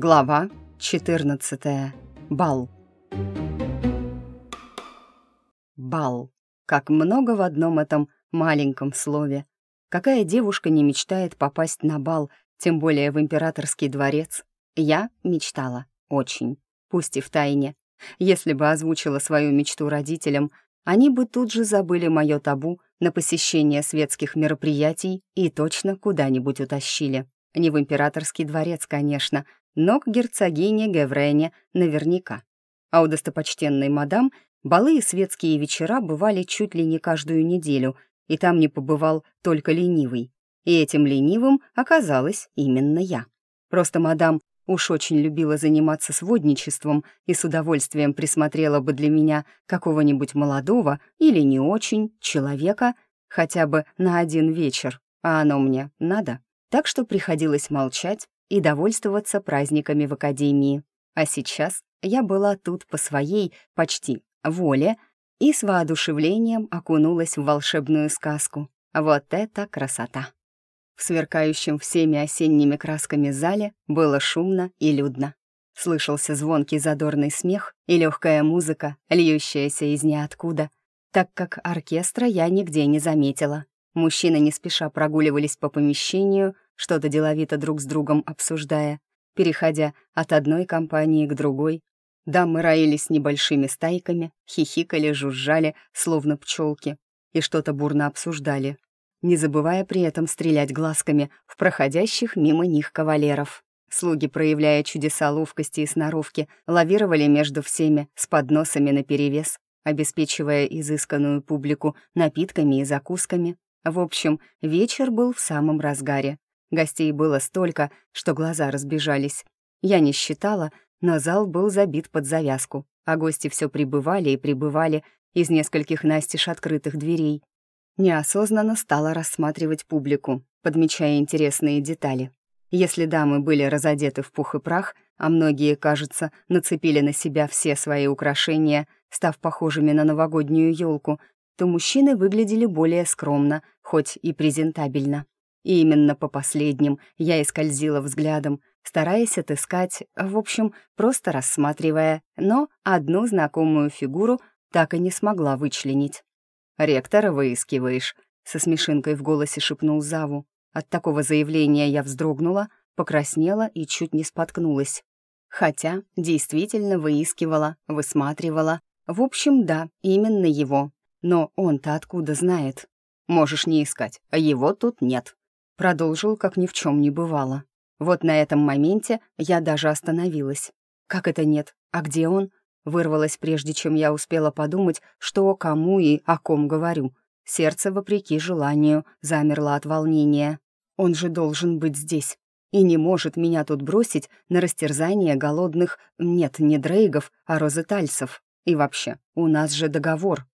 Глава 14. Бал. Бал. Как много в одном этом маленьком слове. Какая девушка не мечтает попасть на бал, тем более в императорский дворец? Я мечтала. Очень. Пусть и в тайне. Если бы озвучила свою мечту родителям, они бы тут же забыли мое табу на посещение светских мероприятий и точно куда-нибудь утащили. Не в императорский дворец, конечно, но к герцогине Геврене наверняка. А у достопочтенной мадам балы и светские вечера бывали чуть ли не каждую неделю, и там не побывал только ленивый. И этим ленивым оказалась именно я. Просто мадам уж очень любила заниматься сводничеством и с удовольствием присмотрела бы для меня какого-нибудь молодого или не очень человека хотя бы на один вечер, а оно мне надо. Так что приходилось молчать и довольствоваться праздниками в академии. А сейчас я была тут по своей, почти, воле и с воодушевлением окунулась в волшебную сказку. Вот это красота! В сверкающем всеми осенними красками зале было шумно и людно. Слышался звонкий задорный смех и легкая музыка, льющаяся из ниоткуда, так как оркестра я нигде не заметила. Мужчины не спеша прогуливались по помещению, что-то деловито друг с другом обсуждая, переходя от одной компании к другой. Дамы роились небольшими стайками, хихикали, жужжали, словно пчелки, и что-то бурно обсуждали, не забывая при этом стрелять глазками в проходящих мимо них кавалеров. Слуги, проявляя чудеса ловкости и сноровки, лавировали между всеми с подносами наперевес, обеспечивая изысканную публику напитками и закусками. В общем, вечер был в самом разгаре. Гостей было столько, что глаза разбежались. Я не считала, но зал был забит под завязку, а гости все прибывали и прибывали из нескольких настежь открытых дверей. Неосознанно стала рассматривать публику, подмечая интересные детали. Если дамы были разодеты в пух и прах, а многие, кажется, нацепили на себя все свои украшения, став похожими на новогоднюю елку, то мужчины выглядели более скромно, хоть и презентабельно. И именно по последним я и скользила взглядом, стараясь отыскать, в общем, просто рассматривая, но одну знакомую фигуру так и не смогла вычленить. «Ректора выискиваешь», — со смешинкой в голосе шепнул Заву. От такого заявления я вздрогнула, покраснела и чуть не споткнулась. Хотя действительно выискивала, высматривала. В общем, да, именно его. Но он-то откуда знает? Можешь не искать, а его тут нет. Продолжил, как ни в чем не бывало. Вот на этом моменте я даже остановилась. Как это нет? А где он? Вырвалось, прежде чем я успела подумать, что, кому и о ком говорю. Сердце, вопреки желанию, замерло от волнения. Он же должен быть здесь. И не может меня тут бросить на растерзание голодных, нет, не дрейгов, а розетальцев. И вообще, у нас же договор.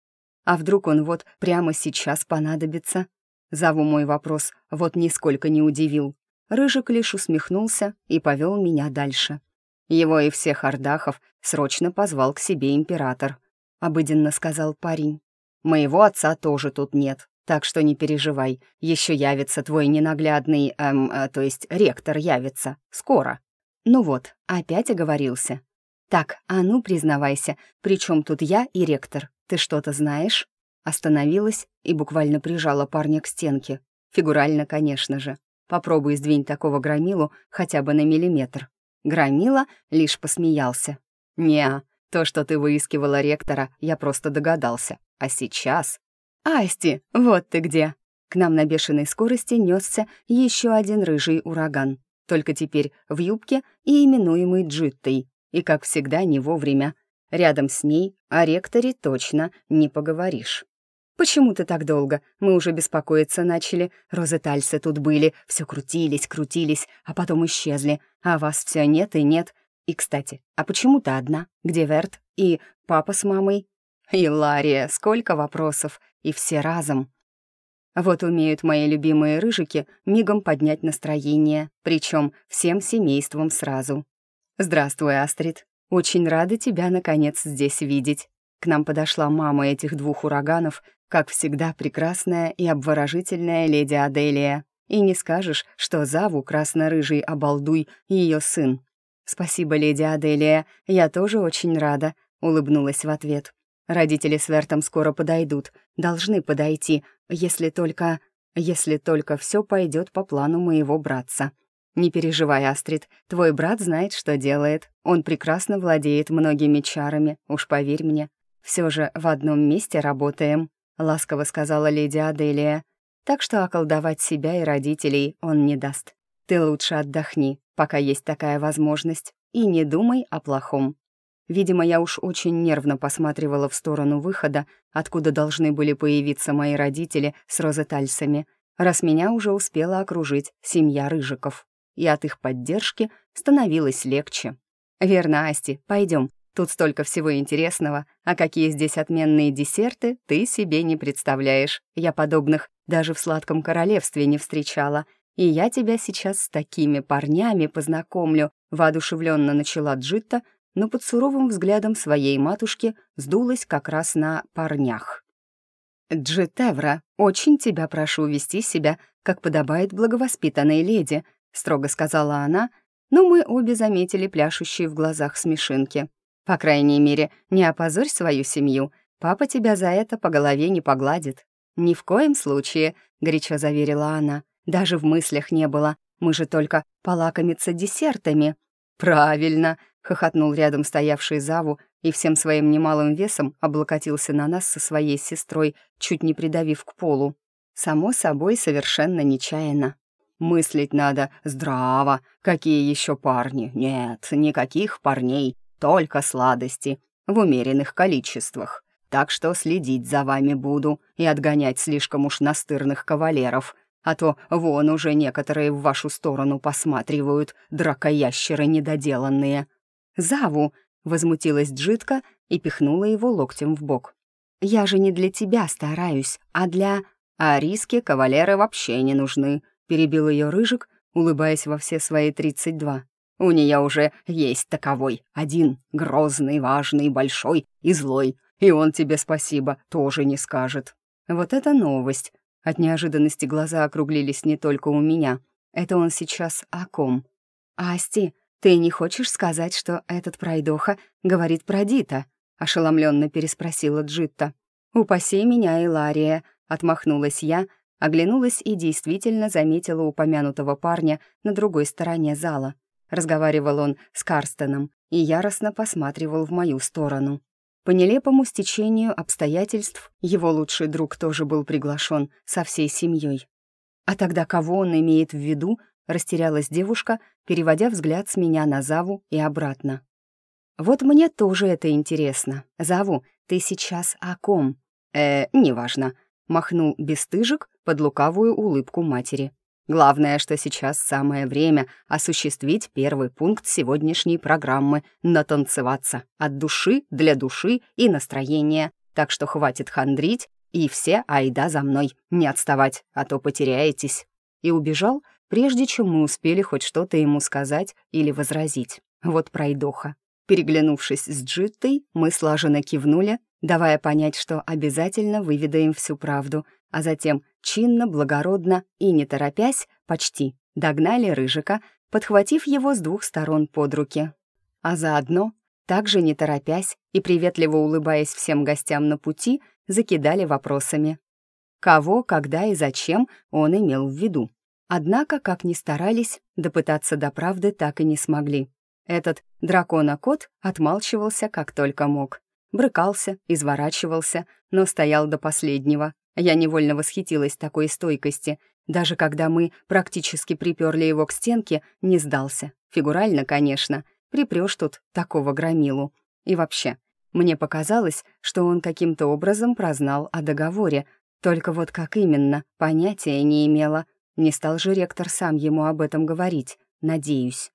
А вдруг он вот прямо сейчас понадобится? Заву мой вопрос вот нисколько не удивил. Рыжик лишь усмехнулся и повел меня дальше. Его и всех ардахов срочно позвал к себе император. Обыденно сказал парень. «Моего отца тоже тут нет, так что не переживай. Еще явится твой ненаглядный, эм, э, то есть ректор явится. Скоро». Ну вот, опять оговорился. «Так, а ну, признавайся, при чем тут я и ректор? Ты что-то знаешь?» Остановилась и буквально прижала парня к стенке. Фигурально, конечно же. Попробуй сдвинь такого громилу хотя бы на миллиметр. Громила лишь посмеялся. не то, что ты выискивала ректора, я просто догадался. А сейчас...» «Асти, вот ты где!» К нам на бешеной скорости несся еще один рыжий ураган. Только теперь в юбке и именуемый Джиттой. И, как всегда, не вовремя. Рядом с ней о ректоре точно не поговоришь. «Почему ты так долго? Мы уже беспокоиться начали. Розетальсы тут были, все крутились, крутились, а потом исчезли. А вас все нет и нет. И, кстати, а почему ты одна? Где Верт? И папа с мамой?» «Илария, сколько вопросов! И все разом!» Вот умеют мои любимые рыжики мигом поднять настроение, причем всем семейством сразу. «Здравствуй, Астрид. Очень рада тебя, наконец, здесь видеть». К нам подошла мама этих двух ураганов, как всегда прекрасная и обворожительная леди Аделия. и не скажешь, что Заву красно-рыжий обалдуй ее сын. «Спасибо, леди Аделия, я тоже очень рада», — улыбнулась в ответ. «Родители с Вертом скоро подойдут, должны подойти, если только... если только все пойдет по плану моего братца. Не переживай, Астрид, твой брат знает, что делает. Он прекрасно владеет многими чарами, уж поверь мне. Все же в одном месте работаем», — ласково сказала леди Аделия. «Так что околдовать себя и родителей он не даст. Ты лучше отдохни, пока есть такая возможность, и не думай о плохом». Видимо, я уж очень нервно посматривала в сторону выхода, откуда должны были появиться мои родители с розетальсами, раз меня уже успела окружить семья Рыжиков и от их поддержки становилось легче. «Верно, Асти, пойдем. Тут столько всего интересного, а какие здесь отменные десерты, ты себе не представляешь. Я подобных даже в сладком королевстве не встречала. И я тебя сейчас с такими парнями познакомлю», воодушевленно начала Джитта, но под суровым взглядом своей матушки сдулась как раз на парнях. «Джитевра, очень тебя прошу вести себя, как подобает благовоспитанной леди», строго сказала она, но мы обе заметили пляшущие в глазах смешинки. «По крайней мере, не опозорь свою семью. Папа тебя за это по голове не погладит». «Ни в коем случае», — горячо заверила она. «Даже в мыслях не было. Мы же только полакомиться десертами». «Правильно», — хохотнул рядом стоявший Заву и всем своим немалым весом облокотился на нас со своей сестрой, чуть не придавив к полу. Само собой, совершенно нечаянно. Мыслить надо здраво. Какие еще парни? Нет, никаких парней, только сладости. В умеренных количествах. Так что следить за вами буду и отгонять слишком уж настырных кавалеров. А то вон уже некоторые в вашу сторону посматривают, дракоящеры недоделанные. «Заву!» — возмутилась Джитка и пихнула его локтем в бок. «Я же не для тебя стараюсь, а для...» «А риски кавалеры вообще не нужны», перебил ее рыжик, улыбаясь во все свои тридцать два. «У нее уже есть таковой, один, грозный, важный, большой и злой, и он тебе спасибо тоже не скажет». Вот это новость. От неожиданности глаза округлились не только у меня. Это он сейчас о ком? «Асти, ты не хочешь сказать, что этот пройдоха говорит про Дита?» — ошеломленно переспросила Джитта. «Упаси меня, Илария», — отмахнулась я, Оглянулась и действительно заметила упомянутого парня на другой стороне зала. Разговаривал он с Карстеном и яростно посматривал в мою сторону. По нелепому стечению обстоятельств его лучший друг тоже был приглашен со всей семьей. А тогда кого он имеет в виду, растерялась девушка, переводя взгляд с меня на Заву и обратно. «Вот мне тоже это интересно. Заву, ты сейчас о ком?» «Э, неважно», — махнул бесстыжик, под лукавую улыбку матери. Главное, что сейчас самое время осуществить первый пункт сегодняшней программы — натанцеваться от души для души и настроения. Так что хватит хандрить, и все айда за мной, не отставать, а то потеряетесь. И убежал, прежде чем мы успели хоть что-то ему сказать или возразить. Вот пройдоха. Переглянувшись с Джиттой, мы слаженно кивнули, давая понять, что обязательно выведаем всю правду, а затем чинно, благородно и, не торопясь, почти догнали Рыжика, подхватив его с двух сторон под руки. А заодно, также не торопясь и приветливо улыбаясь всем гостям на пути, закидали вопросами. Кого, когда и зачем он имел в виду. Однако, как ни старались, допытаться до правды так и не смогли. Этот дракона-кот отмалчивался как только мог. Брыкался, изворачивался, но стоял до последнего, я невольно восхитилась такой стойкости. Даже когда мы практически приперли его к стенке, не сдался. Фигурально, конечно. Припрёшь тут такого громилу. И вообще, мне показалось, что он каким-то образом прознал о договоре. Только вот как именно, понятия не имела. Не стал же ректор сам ему об этом говорить, надеюсь.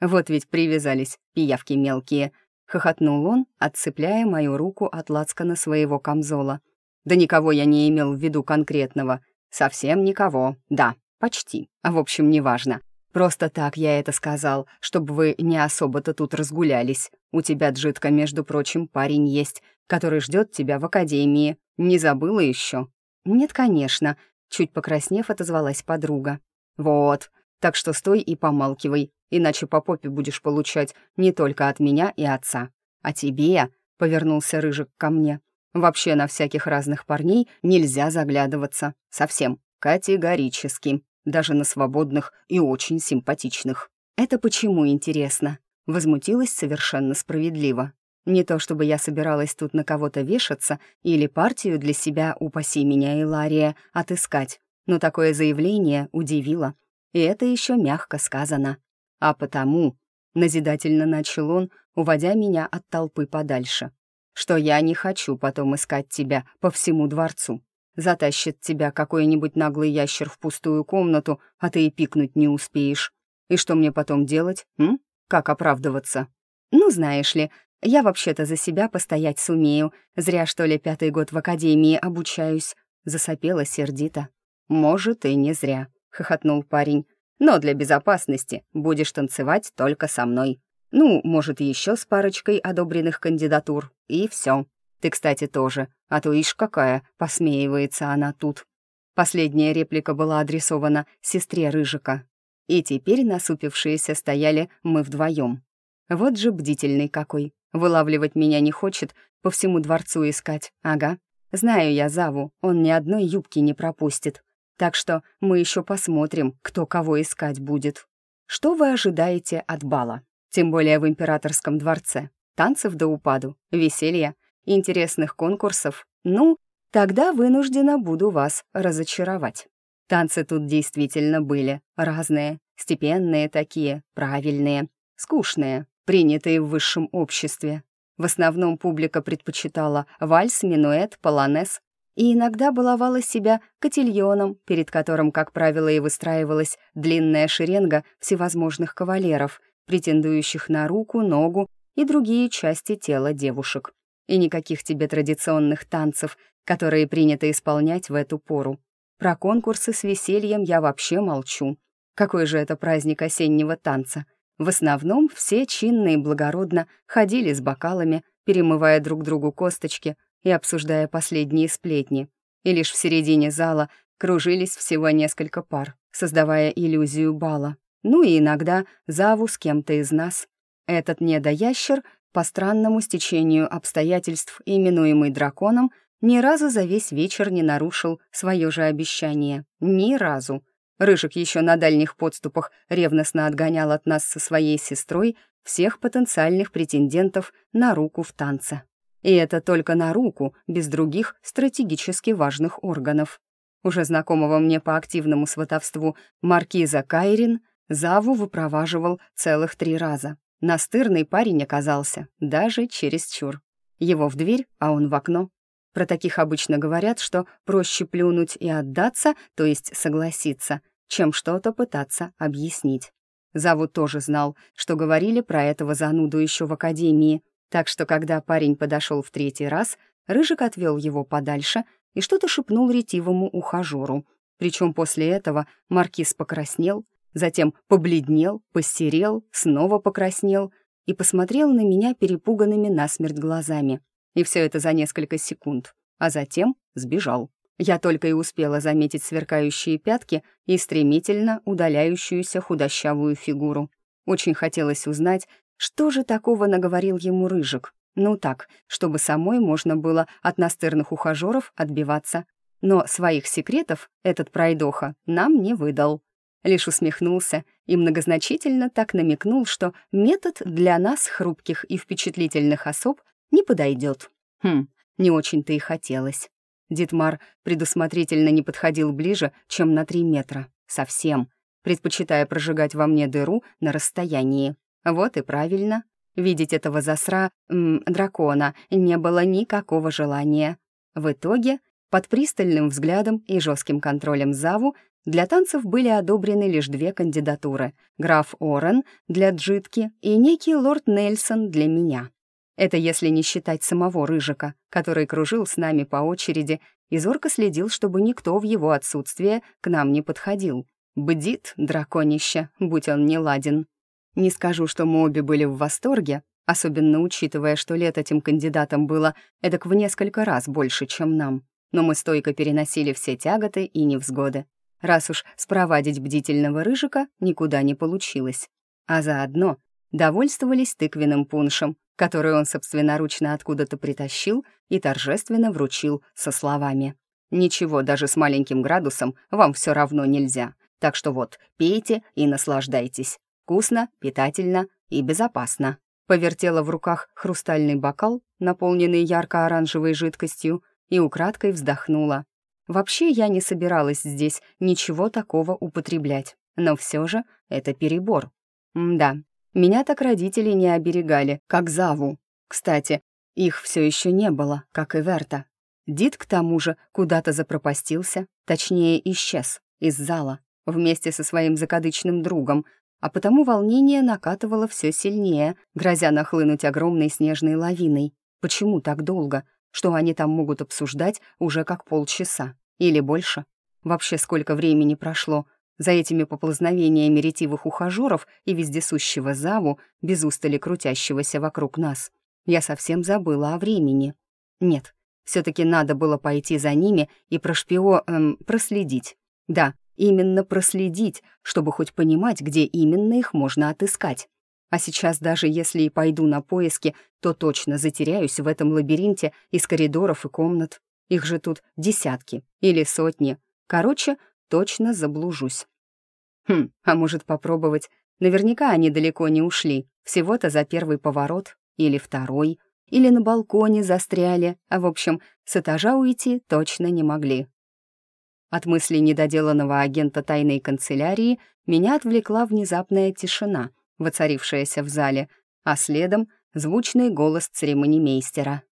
Вот ведь привязались, пиявки мелкие. Хохотнул он, отцепляя мою руку от лацкана своего камзола. Да никого я не имел в виду конкретного. Совсем никого, да, почти. А в общем, неважно. Просто так я это сказал, чтобы вы не особо-то тут разгулялись. У тебя, Джитка, между прочим, парень есть, который ждет тебя в академии. Не забыла еще? Нет, конечно. Чуть покраснев, отозвалась подруга. Вот. Так что стой и помалкивай, иначе по попе будешь получать не только от меня и отца. А тебе, — повернулся Рыжик ко мне, — вообще на всяких разных парней нельзя заглядываться. Совсем. Категорически. Даже на свободных и очень симпатичных. Это почему, интересно? Возмутилась совершенно справедливо. Не то чтобы я собиралась тут на кого-то вешаться или партию для себя, упаси меня, Илария, отыскать, но такое заявление удивило. И это еще мягко сказано. А потому, назидательно начал он, уводя меня от толпы подальше, что я не хочу потом искать тебя по всему дворцу. Затащит тебя какой-нибудь наглый ящер в пустую комнату, а ты и пикнуть не успеешь. И что мне потом делать, м? Как оправдываться? Ну, знаешь ли, я вообще-то за себя постоять сумею. Зря, что ли, пятый год в академии обучаюсь. Засопела сердито. Может, и не зря, хохотнул парень. Но для безопасности будешь танцевать только со мной. Ну, может, еще с парочкой одобренных кандидатур. И все. Ты, кстати, тоже. А то ишь какая, посмеивается она тут. Последняя реплика была адресована сестре Рыжика. И теперь насупившиеся стояли мы вдвоем. Вот же бдительный какой. Вылавливать меня не хочет, по всему дворцу искать, ага. Знаю я Заву, он ни одной юбки не пропустит. Так что мы еще посмотрим, кто кого искать будет. Что вы ожидаете от бала? Тем более в императорском дворце. Танцев до упаду, веселья, интересных конкурсов. Ну, тогда вынуждена буду вас разочаровать. Танцы тут действительно были разные, степенные такие, правильные, скучные, принятые в высшем обществе. В основном публика предпочитала вальс, минуэт, полонез и иногда баловала себя котельоном, перед которым, как правило, и выстраивалась длинная шеренга всевозможных кавалеров, претендующих на руку, ногу и другие части тела девушек. И никаких тебе традиционных танцев, которые принято исполнять в эту пору. Про конкурсы с весельем я вообще молчу. Какой же это праздник осеннего танца — в основном все чинно и благородно ходили с бокалами, перемывая друг другу косточки и обсуждая последние сплетни. И лишь в середине зала кружились всего несколько пар, создавая иллюзию бала. Ну и иногда заву с кем-то из нас. Этот недоящер, по странному стечению обстоятельств, именуемый драконом, ни разу за весь вечер не нарушил свое же обещание. Ни разу. Рыжик еще на дальних подступах ревностно отгонял от нас со своей сестрой всех потенциальных претендентов на руку в танце. И это только на руку, без других стратегически важных органов. Уже знакомого мне по активному сватовству маркиза Кайрин Заву выпроваживал целых три раза. Настырный парень оказался, даже через чур. Его в дверь, а он в окно. Про таких обычно говорят, что проще плюнуть и отдаться, то есть согласиться, чем что-то пытаться объяснить. Завуд тоже знал, что говорили про этого зануду еще в академии, так что когда парень подошел в третий раз, Рыжик отвел его подальше и что-то шепнул ретивому ухажеру. Причем после этого маркиз покраснел, затем побледнел, посерел, снова покраснел и посмотрел на меня перепуганными насмерть глазами. И все это за несколько секунд, а затем сбежал. Я только и успела заметить сверкающие пятки и стремительно удаляющуюся худощавую фигуру. Очень хотелось узнать, что же такого наговорил ему Рыжик. Ну так, чтобы самой можно было от настырных ухажеров отбиваться. Но своих секретов этот пройдоха нам не выдал. Лишь усмехнулся и многозначительно так намекнул, что метод для нас, хрупких и впечатлительных особ, не подойдет. Хм, не очень-то и хотелось. Дитмар предусмотрительно не подходил ближе, чем на три метра. Совсем. Предпочитая прожигать во мне дыру на расстоянии. Вот и правильно. Видеть этого засра, м, дракона, не было никакого желания. В итоге, под пристальным взглядом и жестким контролем Заву, для танцев были одобрены лишь две кандидатуры — граф Орен для Джитки и некий лорд Нельсон для меня. Это если не считать самого Рыжика, который кружил с нами по очереди и зорко следил, чтобы никто в его отсутствие к нам не подходил. Бдит, драконище, будь он не ладен. Не скажу, что мы обе были в восторге, особенно учитывая, что лет этим кандидатам было эдак в несколько раз больше, чем нам. Но мы стойко переносили все тяготы и невзгоды. Раз уж спровадить бдительного рыжика никуда не получилось. А заодно довольствовались тыквенным пуншем, который он собственноручно откуда-то притащил и торжественно вручил со словами. «Ничего, даже с маленьким градусом вам все равно нельзя. Так что вот, пейте и наслаждайтесь. Вкусно, питательно и безопасно». Повертела в руках хрустальный бокал, наполненный ярко-оранжевой жидкостью, и украдкой вздохнула. Вообще я не собиралась здесь ничего такого употреблять, но все же это перебор. Да, меня так родители не оберегали, как Заву. Кстати, их все еще не было, как и Верта. Дид, к тому же, куда-то запропастился, точнее, исчез из зала, вместе со своим закадычным другом, а потому волнение накатывало все сильнее, грозя нахлынуть огромной снежной лавиной. Почему так долго? Что они там могут обсуждать уже как полчаса? Или больше? Вообще сколько времени прошло? За этими поползновениями ретивых ухажеров и вездесущего Заву, без устали крутящегося вокруг нас, я совсем забыла о времени. Нет, все таки надо было пойти за ними и прошпио... Эм, проследить. Да, именно проследить, чтобы хоть понимать, где именно их можно отыскать. А сейчас даже если и пойду на поиски, то точно затеряюсь в этом лабиринте из коридоров и комнат. Их же тут десятки или сотни. Короче, точно заблужусь. Хм, а может попробовать? Наверняка они далеко не ушли, всего-то за первый поворот или второй, или на балконе застряли, а в общем, с этажа уйти точно не могли. От мысли недоделанного агента тайной канцелярии меня отвлекла внезапная тишина, воцарившаяся в зале, а следом — звучный голос церемонимейстера.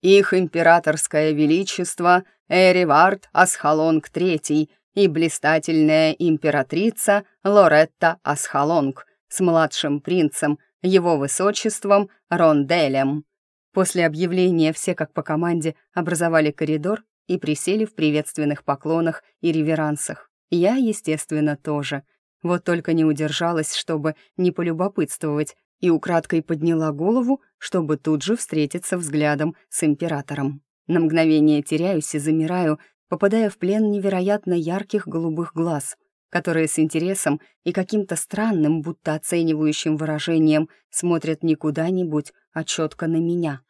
«Их императорское величество Эривард Асхалонг III и блистательная императрица Лоретта Асхалонг с младшим принцем, его высочеством Ронделем». После объявления все как по команде образовали коридор и присели в приветственных поклонах и реверансах. Я, естественно, тоже — вот только не удержалась, чтобы не полюбопытствовать, и украдкой подняла голову, чтобы тут же встретиться взглядом с императором. На мгновение теряюсь и замираю, попадая в плен невероятно ярких голубых глаз, которые с интересом и каким-то странным, будто оценивающим выражением смотрят не куда-нибудь, а четко на меня.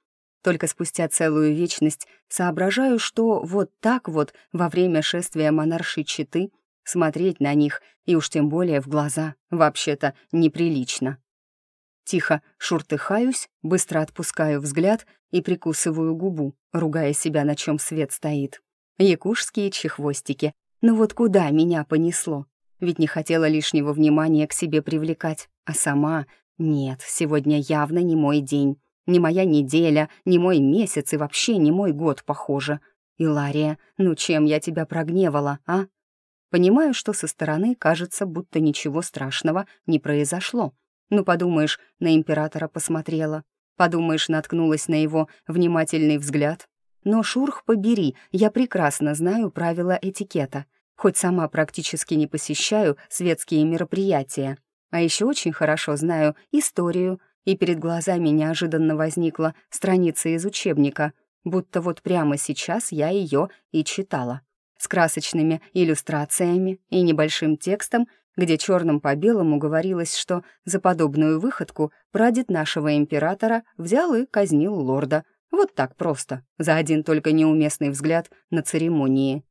Только спустя целую вечность соображаю, что вот так вот во время шествия монарши Читы — Смотреть на них, и уж тем более в глаза, вообще-то неприлично. Тихо шуртыхаюсь, быстро отпускаю взгляд и прикусываю губу, ругая себя, на чем свет стоит. Якушские чехвостики. Ну вот куда меня понесло? Ведь не хотела лишнего внимания к себе привлекать, а сама... Нет, сегодня явно не мой день. Не моя неделя, не мой месяц и вообще не мой год, похоже. Илария, ну чем я тебя прогневала, а? Понимаю, что со стороны кажется, будто ничего страшного не произошло. Ну, подумаешь, на императора посмотрела. Подумаешь, наткнулась на его внимательный взгляд. Но, шурх побери, я прекрасно знаю правила этикета. Хоть сама практически не посещаю светские мероприятия. А еще очень хорошо знаю историю, и перед глазами неожиданно возникла страница из учебника, будто вот прямо сейчас я ее и читала с красочными иллюстрациями и небольшим текстом, где черным по белому говорилось, что за подобную выходку прадед нашего императора взял и казнил лорда. Вот так просто, за один только неуместный взгляд на церемонии.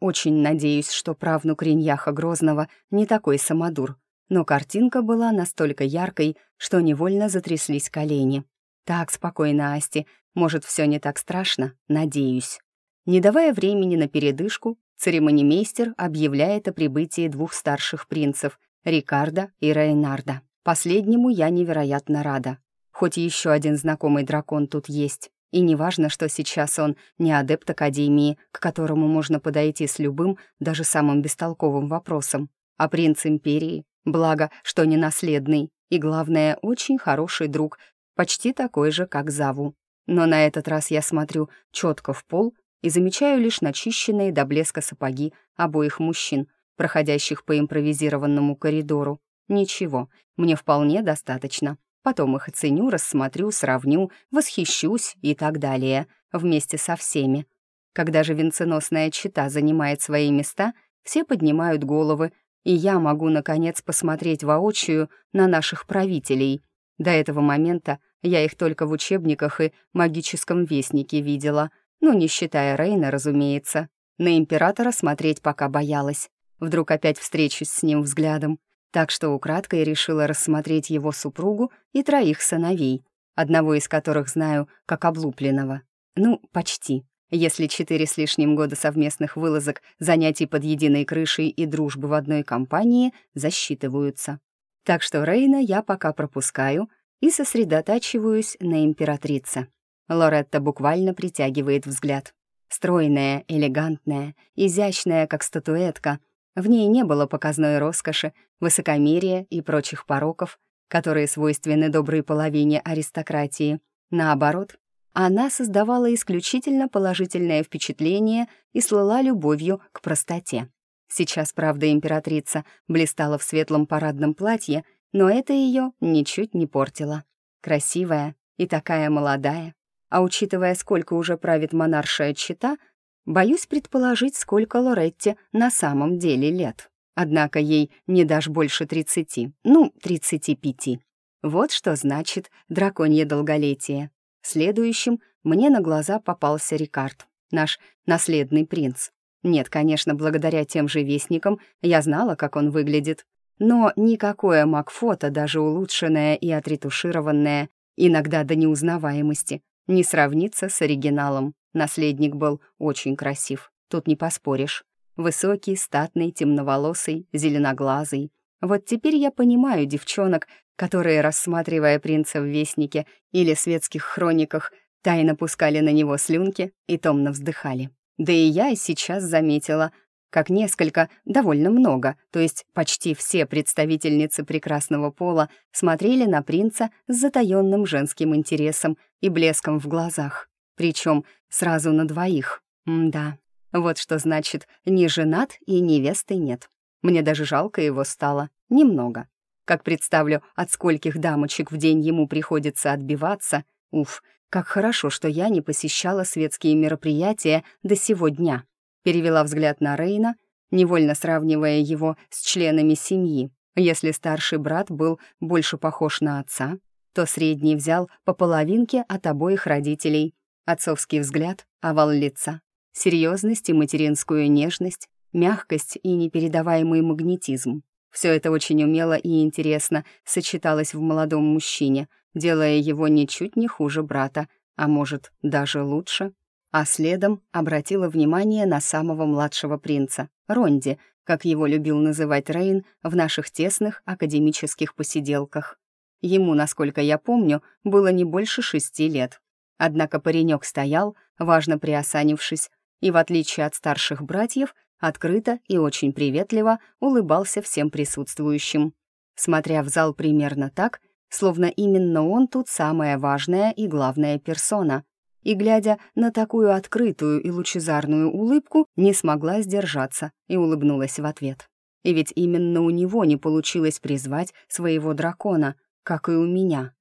Очень надеюсь, что правнук Риньяха Грозного не такой самодур, но картинка была настолько яркой, что невольно затряслись колени. «Так, спокойно, Асти, может, все не так страшно, надеюсь». Не давая времени на передышку, церемонимейстер объявляет о прибытии двух старших принцев — Рикардо и Рейнарда. Последнему я невероятно рада. Хоть еще один знакомый дракон тут есть. И неважно, что сейчас он не адепт Академии, к которому можно подойти с любым, даже самым бестолковым вопросом, а принц Империи, благо, что не наследный, и, главное, очень хороший друг, почти такой же, как Заву. Но на этот раз я смотрю четко в пол и замечаю лишь начищенные до блеска сапоги обоих мужчин, проходящих по импровизированному коридору. Ничего, мне вполне достаточно. Потом их оценю, рассмотрю, сравню, восхищусь и так далее, вместе со всеми. Когда же венценосная чита занимает свои места, Все поднимают головы, и я могу, наконец, посмотреть воочию на наших правителей. До этого момента я их только в учебниках и магическом вестнике видела, ну, не считая Рейна, разумеется. На императора смотреть пока боялась. Вдруг опять встречусь с ним взглядом. Так что украдкой решила рассмотреть его супругу и троих сыновей, одного из которых знаю как облупленного. Ну, почти если четыре с лишним года совместных вылазок, занятий под единой крышей и дружбы в одной компании засчитываются. Так что Рейна я пока пропускаю и сосредотачиваюсь на императрице. Лоретта буквально притягивает взгляд. Стройная, элегантная, изящная, как статуэтка. В ней не было показной роскоши, высокомерия и прочих пороков, которые свойственны доброй половине аристократии. Наоборот, она создавала исключительно положительное впечатление и слыла любовью к простоте. Сейчас, правда, императрица блистала в светлом парадном платье, но это ее ничуть не портило. Красивая и такая молодая. А учитывая, сколько уже правит монаршая чита, боюсь предположить, сколько Лоретте на самом деле лет. Однако ей не дашь больше тридцати, ну, тридцати пяти. Вот что значит драконье долголетие. Следующим мне на глаза попался Рикард, наш наследный принц. Нет, конечно, благодаря тем же вестникам я знала, как он выглядит. Но никакое макфото, даже улучшенное и отретушированное, иногда до неузнаваемости, не сравнится с оригиналом. Наследник был очень красив, тут не поспоришь. Высокий, статный, темноволосый, зеленоглазый. Вот теперь я понимаю девчонок, которые, рассматривая принца в Вестнике или светских хрониках, тайно пускали на него слюнки и томно вздыхали. Да и я сейчас заметила, как несколько, довольно много, то есть почти все представительницы прекрасного пола смотрели на принца с затаённым женским интересом и блеском в глазах. Причем сразу на двоих. М да, вот что значит «не женат и невесты нет». Мне даже жалко его стало. Немного. Как представлю, от скольких дамочек в день ему приходится отбиваться. Уф, как хорошо, что я не посещала светские мероприятия до сего дня. Перевела взгляд на Рейна, невольно сравнивая его с членами семьи. Если старший брат был больше похож на отца, то средний взял по половинке от обоих родителей. Отцовский взгляд, овал лица, серьезность и материнскую нежность, мягкость и непередаваемый магнетизм. Все это очень умело и интересно сочеталось в молодом мужчине, делая его ничуть не хуже брата, а может, даже лучше. А следом обратила внимание на самого младшего принца, Ронди, как его любил называть Рейн в наших тесных академических посиделках. Ему, насколько я помню, было не больше шести лет. Однако паренек стоял, важно приосанившись, и, в отличие от старших братьев, открыто и очень приветливо улыбался всем присутствующим, смотря в зал примерно так, словно именно он тут самая важная и главная персона. И, глядя на такую открытую и лучезарную улыбку, не смогла сдержаться и улыбнулась в ответ. И ведь именно у него не получилось призвать своего дракона, как и у меня.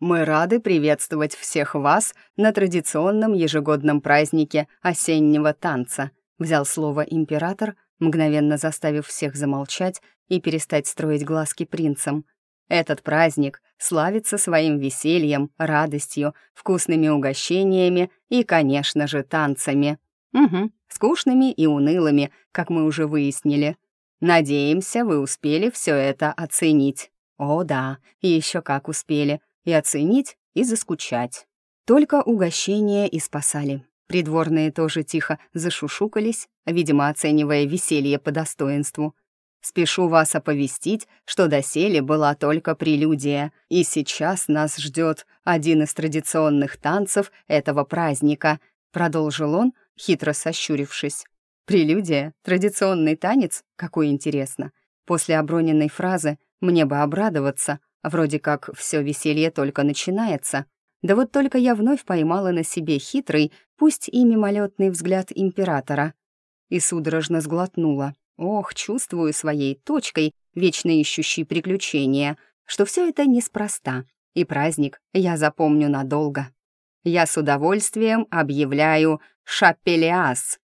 Мы рады приветствовать всех вас на традиционном ежегодном празднике осеннего танца, Взял слово император, мгновенно заставив всех замолчать и перестать строить глазки принцам. Этот праздник славится своим весельем, радостью, вкусными угощениями и, конечно же, танцами. Угу, скучными и унылыми, как мы уже выяснили. Надеемся, вы успели все это оценить. О да, еще как успели. И оценить, и заскучать. Только угощения и спасали. Придворные тоже тихо зашушукались, видимо, оценивая веселье по достоинству. «Спешу вас оповестить, что доселе была только прелюдия, и сейчас нас ждет один из традиционных танцев этого праздника», продолжил он, хитро сощурившись. «Прелюдия? Традиционный танец? Какой интересно. После оброненной фразы «мне бы обрадоваться», вроде как все веселье только начинается, да вот только я вновь поймала на себе хитрый, пусть и мимолетный взгляд императора. И судорожно сглотнула. Ох, чувствую своей точкой, вечно ищущей приключения, что все это неспроста. И праздник я запомню надолго. Я с удовольствием объявляю «Шапелиас»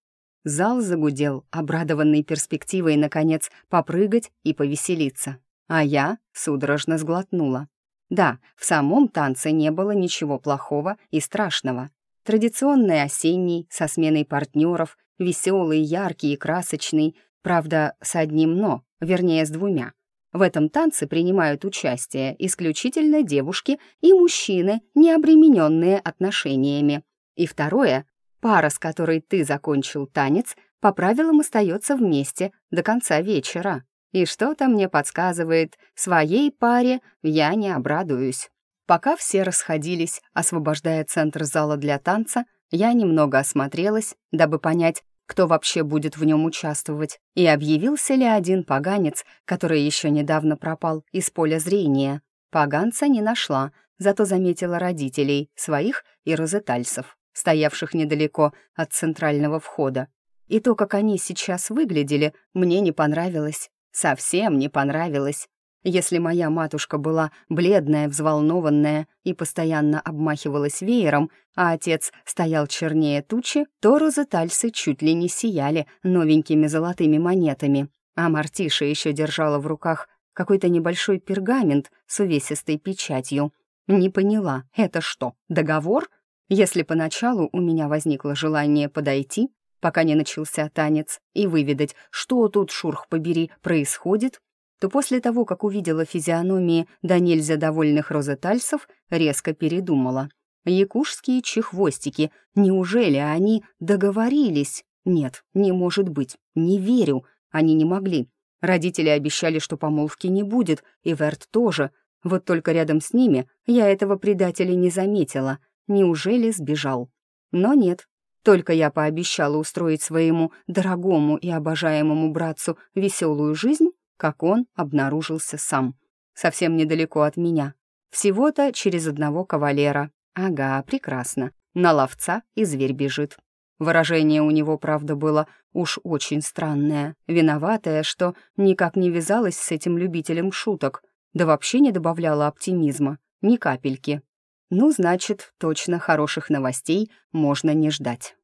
Зал загудел, обрадованный перспективой, наконец, попрыгать и повеселиться. А я судорожно сглотнула. Да, в самом танце не было ничего плохого и страшного. Традиционный осенний, со сменой партнеров, веселый, яркий и красочный, правда, с одним «но», вернее, с двумя. В этом танце принимают участие исключительно девушки и мужчины, не обремененные отношениями. И второе, пара, с которой ты закончил танец, по правилам остается вместе до конца вечера. И что-то мне подсказывает, своей паре я не обрадуюсь. Пока все расходились, освобождая центр зала для танца, я немного осмотрелась, дабы понять, кто вообще будет в нем участвовать, и объявился ли один поганец, который еще недавно пропал из поля зрения. Поганца не нашла, зато заметила родителей, своих и розетальцев, стоявших недалеко от центрального входа. И то, как они сейчас выглядели, мне не понравилось. Совсем не понравилось. Если моя матушка была бледная, взволнованная и постоянно обмахивалась веером, а отец стоял чернее тучи, то розетальсы чуть ли не сияли новенькими золотыми монетами, а Мартиша еще держала в руках какой-то небольшой пергамент с увесистой печатью. Не поняла, это что, договор? Если поначалу у меня возникло желание подойти, пока не начался танец, и выведать, что тут, шурх побери, происходит, то после того, как увидела физиономии да нельзя довольных розетальцев, резко передумала. Якушские чехвостики, неужели они договорились? Нет, не может быть, не верю, они не могли. Родители обещали, что помолвки не будет, и Верт тоже. Вот только рядом с ними я этого предателя не заметила. Неужели сбежал? Но нет. Только я пообещала устроить своему дорогому и обожаемому братцу веселую жизнь, как он обнаружился сам. Совсем недалеко от меня. Всего-то через одного кавалера. Ага, прекрасно. На ловца и зверь бежит. Выражение у него, правда, было уж очень странное, виноватое, что никак не вязалось с этим любителем шуток, да вообще не добавляло оптимизма, ни капельки. Ну, значит, точно хороших новостей можно не ждать.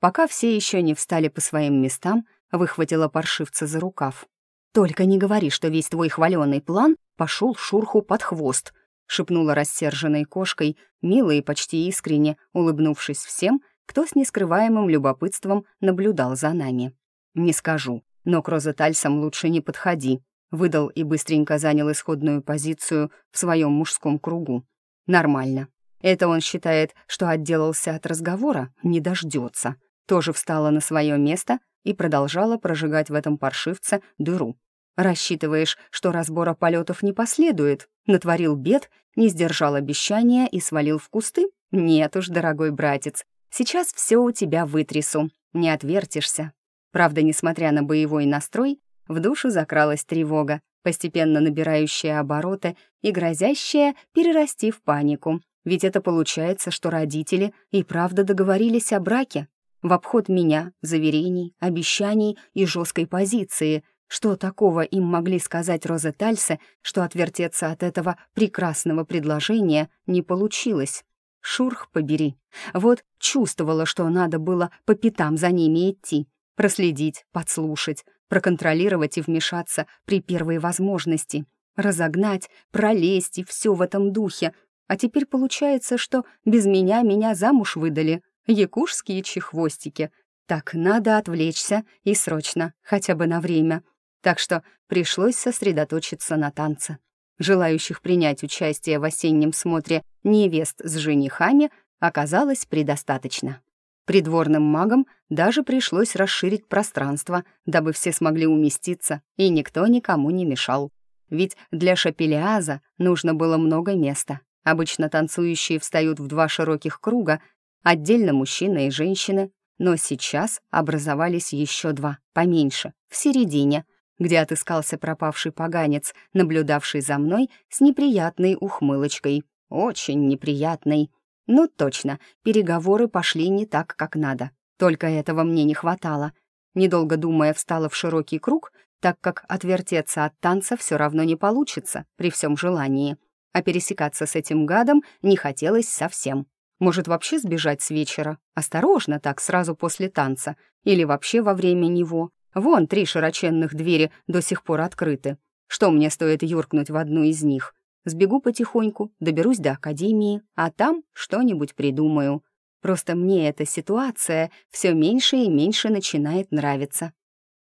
Пока все еще не встали по своим местам, выхватила паршивца за рукав. «Только не говори, что весь твой хваленый план пошел Шурху под хвост», шепнула рассерженной кошкой, мило и почти искренне, улыбнувшись всем, кто с нескрываемым любопытством наблюдал за нами. «Не скажу, но к розетальсам лучше не подходи», выдал и быстренько занял исходную позицию в своем мужском кругу. «Нормально. Это он считает, что отделался от разговора, не дождется. Тоже встала на свое место и продолжала прожигать в этом паршивце дыру. Рассчитываешь, что разбора полетов не последует? Натворил бед, не сдержал обещания и свалил в кусты? Нет уж, дорогой братец, сейчас все у тебя вытрясу, не отвертишься. Правда, несмотря на боевой настрой, в душу закралась тревога, постепенно набирающая обороты и грозящая перерасти в панику. Ведь это получается, что родители и правда договорились о браке, в обход меня, заверений, обещаний и жесткой позиции — что такого им могли сказать Роза Тальсе, что отвертеться от этого прекрасного предложения не получилось? Шурх побери. Вот чувствовала, что надо было по пятам за ними идти, проследить, подслушать, проконтролировать и вмешаться при первой возможности, разогнать, пролезть и все в этом духе. А теперь получается, что без меня меня замуж выдали. Якушские чехвостики. Так надо отвлечься и срочно, хотя бы на время — так что пришлось сосредоточиться на танце. Желающих принять участие в осеннем смотре невест с женихами оказалось предостаточно. Придворным магам даже пришлось расширить пространство, дабы все смогли уместиться, и никто никому не мешал. Ведь для шапелиаза нужно было много места. Обычно танцующие встают в два широких круга, отдельно мужчина и женщины, но сейчас образовались еще два, поменьше, в середине — где отыскался пропавший поганец, наблюдавший за мной с неприятной ухмылочкой. Очень неприятной. Ну точно, переговоры пошли не так, как надо. Только этого мне не хватало. Недолго думая, встала в широкий круг, так как отвертеться от танца все равно не получится при всем желании. А пересекаться с этим гадом не хотелось совсем. Может, вообще сбежать с вечера? Осторожно так, сразу после танца. Или вообще во время него. Вон три широченных двери до сих пор открыты. Что мне стоит юркнуть в одну из них? Сбегу потихоньку, доберусь до академии, а там что-нибудь придумаю. Просто мне эта ситуация все меньше и меньше начинает нравиться.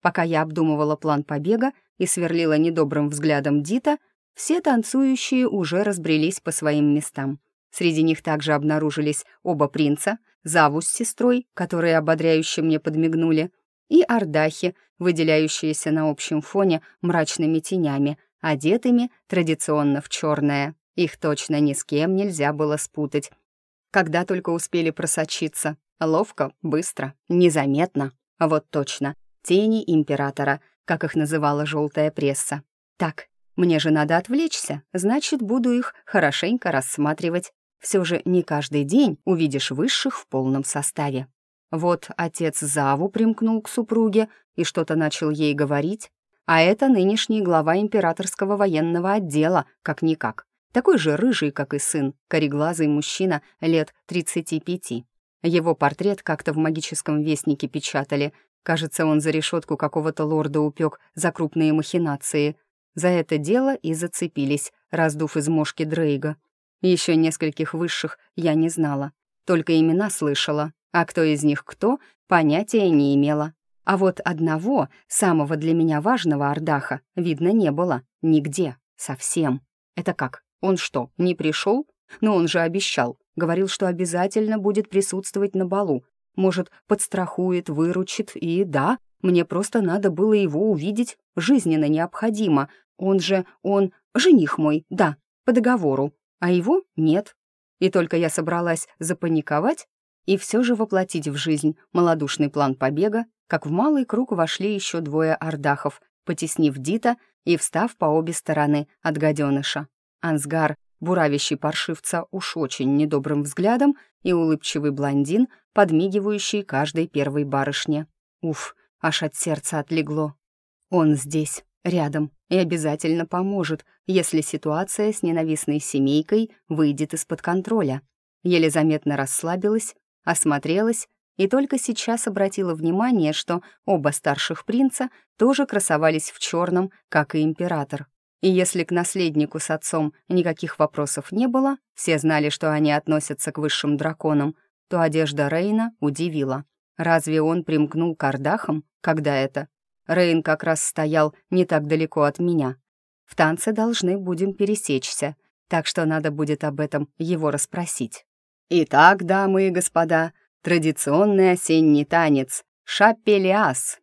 Пока я обдумывала план побега и сверлила недобрым взглядом Дита, все танцующие уже разбрелись по своим местам. Среди них также обнаружились оба принца, Заву с сестрой, которые ободряюще мне подмигнули, и Ардахи, выделяющиеся на общем фоне мрачными тенями, одетыми традиционно в черное. Их точно ни с кем нельзя было спутать. Когда только успели просочиться. Ловко, быстро, незаметно. Вот точно. Тени императора, как их называла желтая пресса. Так, мне же надо отвлечься, значит, буду их хорошенько рассматривать. Все же не каждый день увидишь высших в полном составе. Вот отец Заву примкнул к супруге и что-то начал ей говорить, а это нынешний глава императорского военного отдела, как-никак. Такой же рыжий, как и сын, кореглазый мужчина лет 35. Его портрет как-то в магическом вестнике печатали. Кажется, он за решетку какого-то лорда упек за крупные махинации. За это дело и зацепились, раздув из мошки Дрейга. Еще нескольких высших я не знала, только имена слышала, а кто из них кто, понятия не имела. А вот одного, самого для меня важного Ардаха, видно не было. Нигде. Совсем. Это как? Он что, не пришел? Но он же обещал. Говорил, что обязательно будет присутствовать на балу. Может, подстрахует, выручит, и да, мне просто надо было его увидеть. Жизненно необходимо. Он же, он, жених мой, да, по договору а его нет. И только я собралась запаниковать и все же воплотить в жизнь малодушный план побега, как в малый круг вошли еще двое ардахов, потеснив Дита и встав по обе стороны от гаденыша. Ансгар, буравящий паршивца уж очень недобрым взглядом, и улыбчивый блондин, подмигивающий каждой первой барышне. Уф, аж от сердца отлегло. Он здесь, рядом, и обязательно поможет, если ситуация с ненавистной семейкой выйдет из-под контроля. Еле заметно расслабилась, осмотрелась и только сейчас обратила внимание, что оба старших принца тоже красовались в черном, как и император. И если к наследнику с отцом никаких вопросов не было, все знали, что они относятся к высшим драконам, то одежда Рейна удивила. Разве он примкнул к Ардахам? Когда это? Рейн как раз стоял не так далеко от меня. В танце должны будем пересечься, так что надо будет об этом его расспросить. Итак, дамы и господа, традиционный осенний танец «Шапелиас».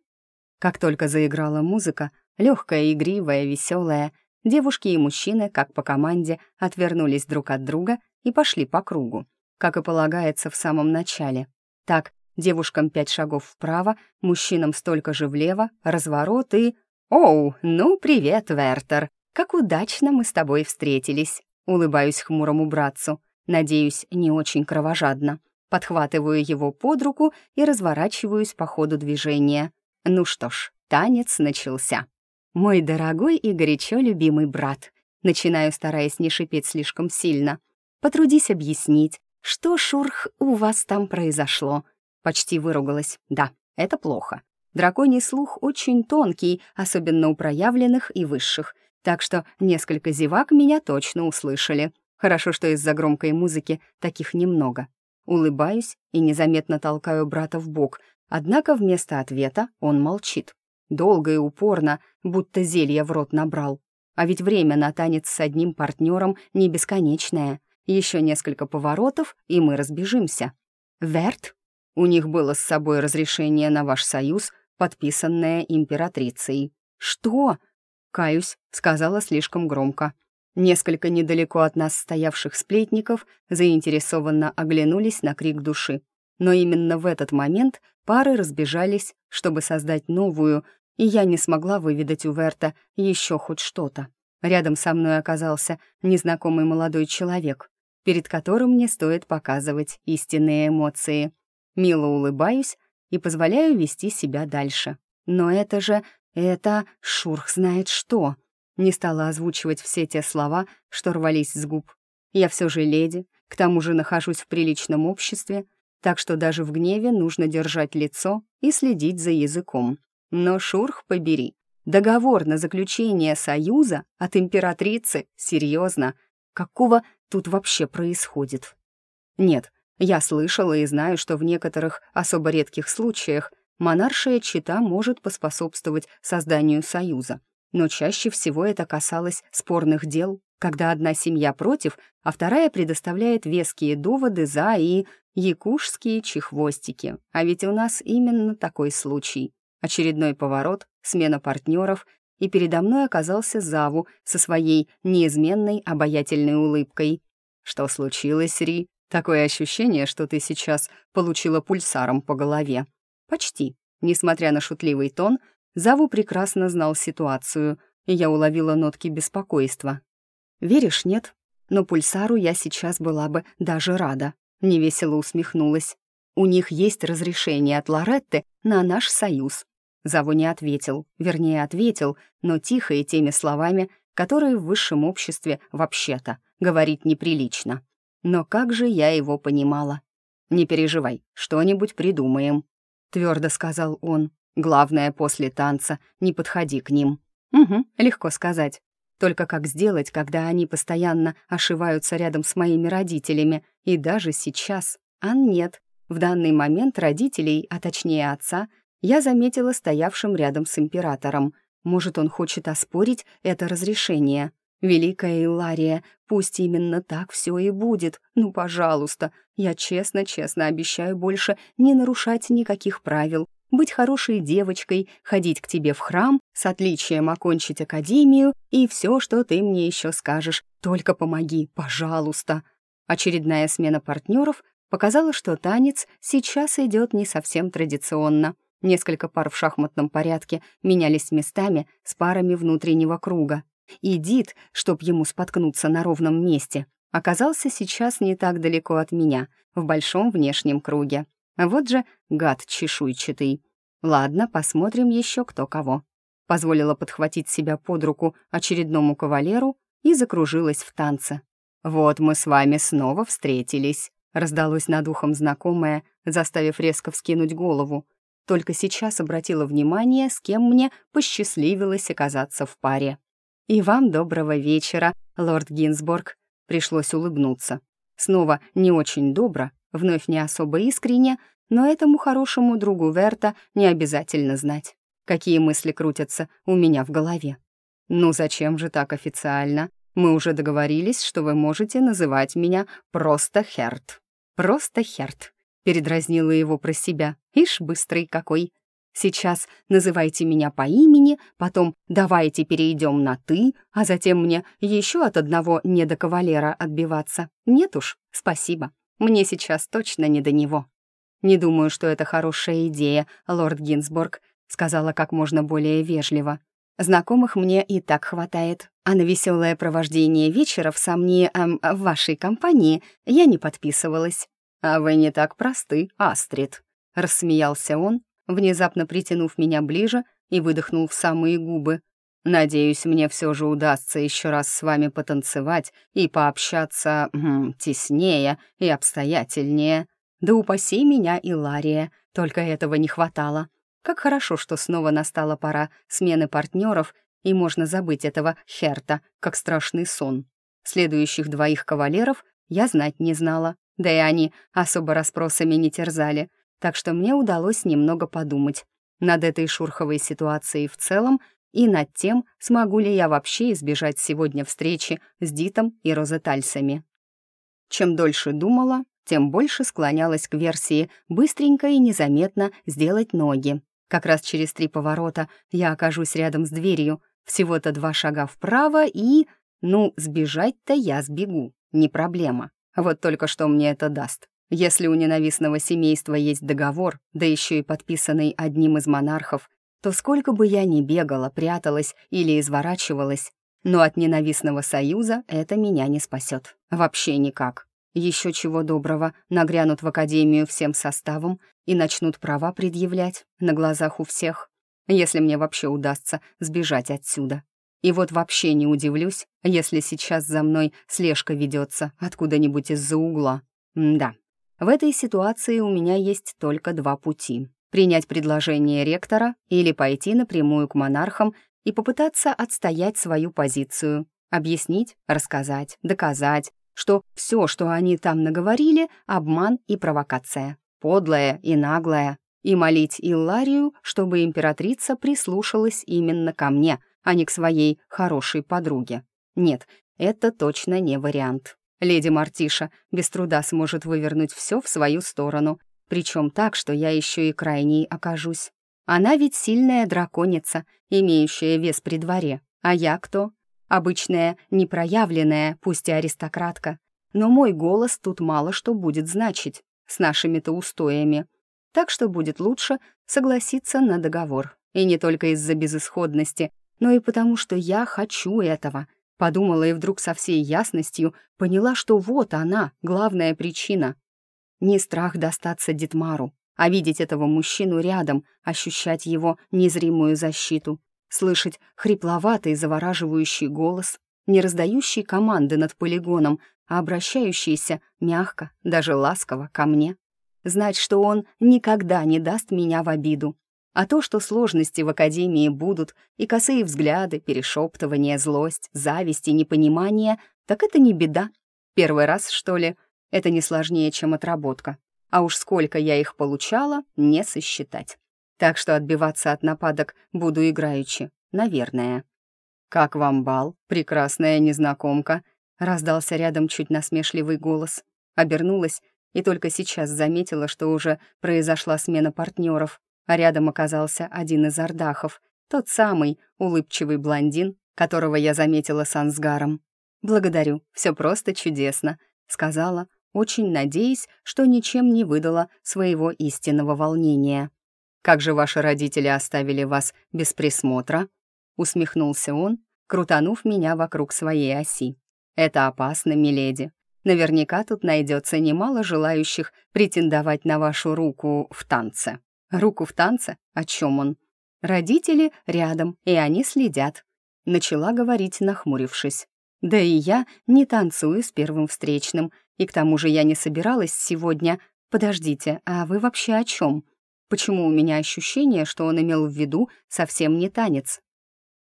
Как только заиграла музыка, легкая, игривая, веселая, девушки и мужчины, как по команде, отвернулись друг от друга и пошли по кругу, как и полагается в самом начале. Так Девушкам пять шагов вправо, мужчинам столько же влево, разворот и... «Оу, ну привет, Вертер! Как удачно мы с тобой встретились!» Улыбаюсь хмурому братцу. Надеюсь, не очень кровожадно. Подхватываю его под руку и разворачиваюсь по ходу движения. Ну что ж, танец начался. «Мой дорогой и горячо любимый брат», начинаю, стараясь не шипеть слишком сильно. «Потрудись объяснить, что, Шурх, у вас там произошло?» Почти выругалась. Да, это плохо. Драконий слух очень тонкий, особенно у проявленных и высших, так что несколько зевак меня точно услышали. Хорошо, что из-за громкой музыки таких немного. Улыбаюсь и незаметно толкаю брата в бок, однако вместо ответа он молчит. Долго и упорно, будто зелье в рот набрал. А ведь время на танец с одним партнером не бесконечное. Еще несколько поворотов, и мы разбежимся. «Верт?» У них было с собой разрешение на ваш союз, подписанное императрицей. «Что?» — каюсь, сказала слишком громко. Несколько недалеко от нас стоявших сплетников заинтересованно оглянулись на крик души. Но именно в этот момент пары разбежались, чтобы создать новую, и я не смогла выведать у Верта еще хоть что-то. Рядом со мной оказался незнакомый молодой человек, перед которым мне стоит показывать истинные эмоции. Мило улыбаюсь и позволяю вести себя дальше. Но это же... это... Шурх знает что. Не стала озвучивать все те слова, что рвались с губ. Я все же леди, К тому же нахожусь в приличном обществе, так что даже в гневе нужно держать лицо и следить за языком. Но шурх побери. Договор на заключение союза от императрицы? Серьезно? Какого тут вообще происходит? Нет, я слышала и знаю, что в некоторых особо редких случаях монаршая чита может поспособствовать созданию союза. Но чаще всего это касалось спорных дел, когда одна семья против, а вторая предоставляет веские доводы за и якушские чехвостики. А ведь у нас именно такой случай. Очередной поворот, смена партнеров, и передо мной оказался Заву со своей неизменной обаятельной улыбкой. «Что случилось, Ри? Такое ощущение, что ты сейчас получила пульсаром по голове». «Почти». Несмотря на шутливый тон, Заву прекрасно знал ситуацию, и я уловила нотки беспокойства. «Веришь, нет? Но пульсару я сейчас была бы даже рада», — невесело усмехнулась. «У них есть разрешение от Лоретты на наш союз». Заву не ответил, вернее, ответил, но тихо и теми словами, которые в высшем обществе вообще-то говорить неприлично. Но как же я его понимала? «Не переживай, что-нибудь придумаем», — твердо сказал он. Главное, после танца не подходи к ним. Угу, легко сказать. Только как сделать, когда они постоянно ошиваются рядом с моими родителями, и даже сейчас? А нет. В данный момент родителей, а точнее отца, я заметила стоявшим рядом с императором. Может, он хочет оспорить это разрешение. Великая Илария, пусть именно так все и будет. Ну, пожалуйста, я честно-честно обещаю больше не нарушать никаких правил, быть хорошей девочкой, ходить к тебе в храм, с отличием окончить академию и все, что ты мне еще скажешь. Только помоги, пожалуйста. Очередная смена партнеров показала, что танец сейчас идет не совсем традиционно. Несколько пар в шахматном порядке менялись местами с парами внутреннего круга. И Дид, чтоб ему споткнуться на ровном месте, оказался сейчас не так далеко от меня, в большом внешнем круге. Вот же гад чешуйчатый. Ладно, посмотрим еще кто кого. Позволила подхватить себя под руку очередному кавалеру и закружилась в танце. «Вот мы с вами снова встретились», — раздалось над ухом знакомое, заставив резко вскинуть голову. Только сейчас обратила внимание, с кем мне посчастливилось оказаться в паре. «И вам доброго вечера, лорд Гинсборг», — пришлось улыбнуться. Снова не очень добро, вновь не особо искренне, но этому хорошему другу Верта не обязательно знать, какие мысли крутятся у меня в голове. «Ну зачем же так официально? Мы уже договорились, что вы можете называть меня просто Херт». «Просто Херт», — передразнила его про себя. «Ишь, быстрый какой!» Сейчас называйте меня по имени, потом давайте перейдем на «ты», а затем мне еще от одного недокавалера отбиваться. Нет уж, спасибо. Мне сейчас точно не до него. Не думаю, что это хорошая идея, лорд Гинсбург, сказала как можно более вежливо. Знакомых мне и так хватает, а на веселое провождение вечера в сомни эм, в вашей компании я не подписывалась. «А вы не так просты, Астрид», — рассмеялся он, внезапно притянув меня ближе и выдохнул в самые губы. «Надеюсь, мне все же удастся еще раз с вами потанцевать и пообщаться м, теснее и обстоятельнее. Да упаси меня, Илария, только этого не хватало. Как хорошо, что снова настала пора смены партнеров, и можно забыть этого Херта, как страшный сон. Следующих двоих кавалеров я знать не знала, да и они особо расспросами не терзали — так что мне удалось немного подумать над этой шурховой ситуацией в целом и над тем, смогу ли я вообще избежать сегодня встречи с Дитом и Розетальсами. Чем дольше думала, тем больше склонялась к версии быстренько и незаметно сделать ноги. Как раз через три поворота я окажусь рядом с дверью, всего-то два шага вправо и... Ну, сбежать-то я сбегу, не проблема. Вот только что мне это даст. Если у ненавистного семейства есть договор, да еще и подписанный одним из монархов, то сколько бы я ни бегала, пряталась или изворачивалась, но от ненавистного союза это меня не спасет. Вообще никак. Еще чего доброго, нагрянут в академию всем составом и начнут права предъявлять на глазах у всех, если мне вообще удастся сбежать отсюда. И вот вообще не удивлюсь, если сейчас за мной слежка ведется откуда-нибудь из-за угла. М да, в этой ситуации у меня есть только два пути. Принять предложение ректора или пойти напрямую к монархам и попытаться отстоять свою позицию. Объяснить, рассказать, доказать, что все, что они там наговорили, обман и провокация. Подлая и наглая. И молить Илларию, чтобы императрица прислушалась именно ко мне, а не к своей хорошей подруге. Нет, это точно не вариант. Леди Мартиша без труда сможет вывернуть все в свою сторону, причем так, что я еще и крайней окажусь. Она ведь сильная драконица, имеющая вес при дворе. А я кто? Обычная, непроявленная, пусть и аристократка. Но мой голос тут мало что будет значить с нашими-то устоями. Так что будет лучше согласиться на договор. И не только из-за безысходности, но и потому, что я хочу этого. Подумала и вдруг со всей ясностью поняла, что вот она, главная причина. Не страх достаться Дитмару, а видеть этого мужчину рядом, ощущать его незримую защиту слышать хрипловатый завораживающий голос, не раздающий команды над полигоном, а обращающийся мягко, даже ласково ко мне. Знать, что он никогда не даст меня в обиду. А то, что сложности в академии будут, и косые взгляды, перешептывание, злость, зависть и непонимание, так это не беда. Первый раз, что ли, это не сложнее, чем отработка. А уж сколько я их получала, не сосчитать так что отбиваться от нападок буду играючи, наверное. «Как вам бал, прекрасная незнакомка?» — раздался рядом чуть насмешливый голос. Обернулась и только сейчас заметила, что уже произошла смена партнеров, а рядом оказался один из ардахов, тот самый улыбчивый блондин, которого я заметила с Ансгаром. «Благодарю, все просто чудесно», — сказала, очень надеясь, что ничем не выдала своего истинного волнения. Как же ваши родители оставили вас без присмотра?» Усмехнулся он, крутанув меня вокруг своей оси. «Это опасно, миледи. Наверняка тут найдется немало желающих претендовать на вашу руку в танце». «Руку в танце? О чем он?» «Родители рядом, и они следят», — начала говорить, нахмурившись. «Да и я не танцую с первым встречным, и к тому же я не собиралась сегодня...» «Подождите, а вы вообще о чем? Почему у меня ощущение, что он имел в виду совсем не танец?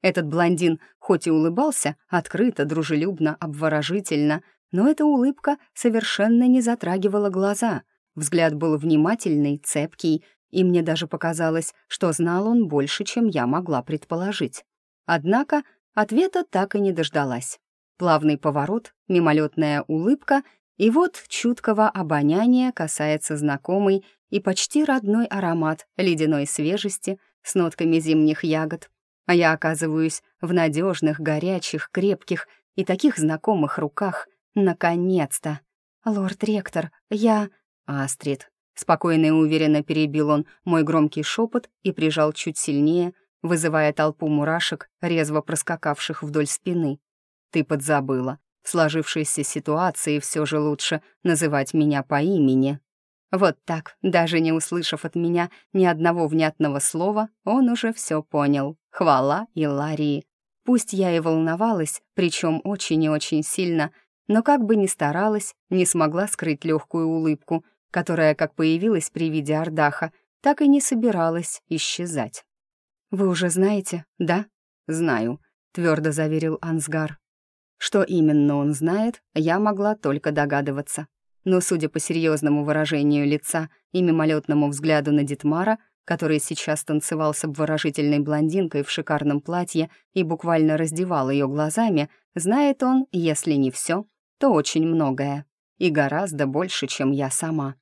Этот блондин хоть и улыбался, открыто, дружелюбно, обворожительно, но эта улыбка совершенно не затрагивала глаза. Взгляд был внимательный, цепкий, и мне даже показалось, что знал он больше, чем я могла предположить. Однако ответа так и не дождалась. Плавный поворот, мимолетная улыбка — и вот чуткого обоняния касается знакомый и почти родной аромат ледяной свежести с нотками зимних ягод. А я оказываюсь в надежных, горячих, крепких и таких знакомых руках. Наконец-то! «Лорд-ректор, я...» «Астрид». Спокойно и уверенно перебил он мой громкий шепот и прижал чуть сильнее, вызывая толпу мурашек, резво проскакавших вдоль спины. «Ты подзабыла сложившейся ситуации все же лучше называть меня по имени. Вот так, даже не услышав от меня ни одного внятного слова, он уже все понял. Хвала Иларии. Пусть я и волновалась, причем очень и очень сильно, но как бы ни старалась, не смогла скрыть легкую улыбку, которая, как появилась при виде Ардаха, так и не собиралась исчезать. «Вы уже знаете, да?» «Знаю», — твердо заверил Ансгар. Что именно он знает, я могла только догадываться. Но, судя по серьезному выражению лица и мимолетному взгляду на Дитмара, который сейчас танцевал с обворожительной блондинкой в шикарном платье и буквально раздевал ее глазами, знает он, если не все, то очень многое. И гораздо больше, чем я сама.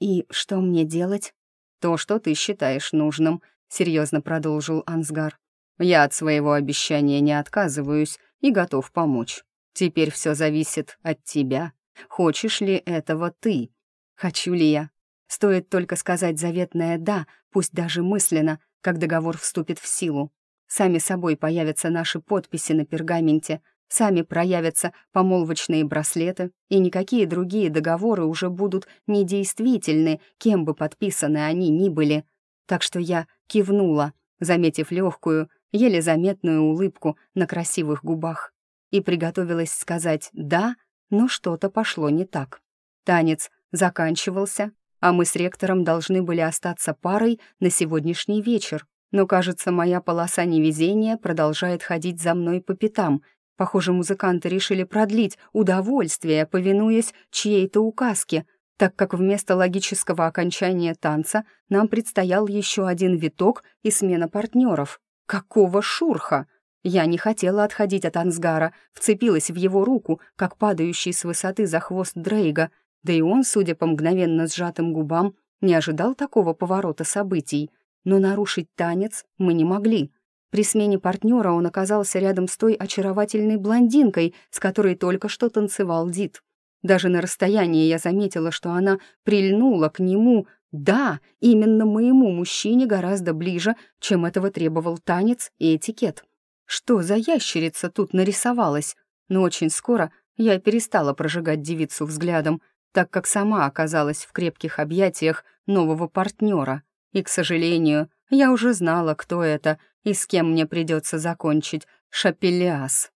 «И что мне делать?» «То, что ты считаешь нужным», — серьезно продолжил Ансгар. «Я от своего обещания не отказываюсь и готов помочь. Теперь все зависит от тебя. Хочешь ли этого ты? Хочу ли я? Стоит только сказать заветное «да», пусть даже мысленно, как договор вступит в силу. Сами собой появятся наши подписи на пергаменте, сами проявятся помолвочные браслеты, и никакие другие договоры уже будут недействительны, кем бы подписаны они ни были. Так что я кивнула, заметив легкую, еле заметную улыбку на красивых губах и приготовилась сказать «да», но что-то пошло не так. Танец заканчивался, а мы с ректором должны были остаться парой на сегодняшний вечер. Но, кажется, моя полоса невезения продолжает ходить за мной по пятам. Похоже, музыканты решили продлить удовольствие, повинуясь чьей-то указке, так как вместо логического окончания танца нам предстоял еще один виток и смена партнеров. Какого шурха! Я не хотела отходить от Ансгара, вцепилась в его руку, как падающий с высоты за хвост Дрейга, да и он, судя по мгновенно сжатым губам, не ожидал такого поворота событий. Но нарушить танец мы не могли. При смене партнера он оказался рядом с той очаровательной блондинкой, с которой только что танцевал Дид. Даже на расстоянии я заметила, что она прильнула к нему, да, именно моему мужчине гораздо ближе, чем этого требовал танец и этикет. Что за ящерица тут нарисовалась? Но очень скоро я перестала прожигать девицу взглядом, так как сама оказалась в крепких объятиях нового партнера. И, к сожалению, я уже знала, кто это и с кем мне придется закончить Шапелиас.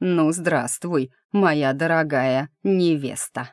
«Ну, здравствуй, моя дорогая невеста».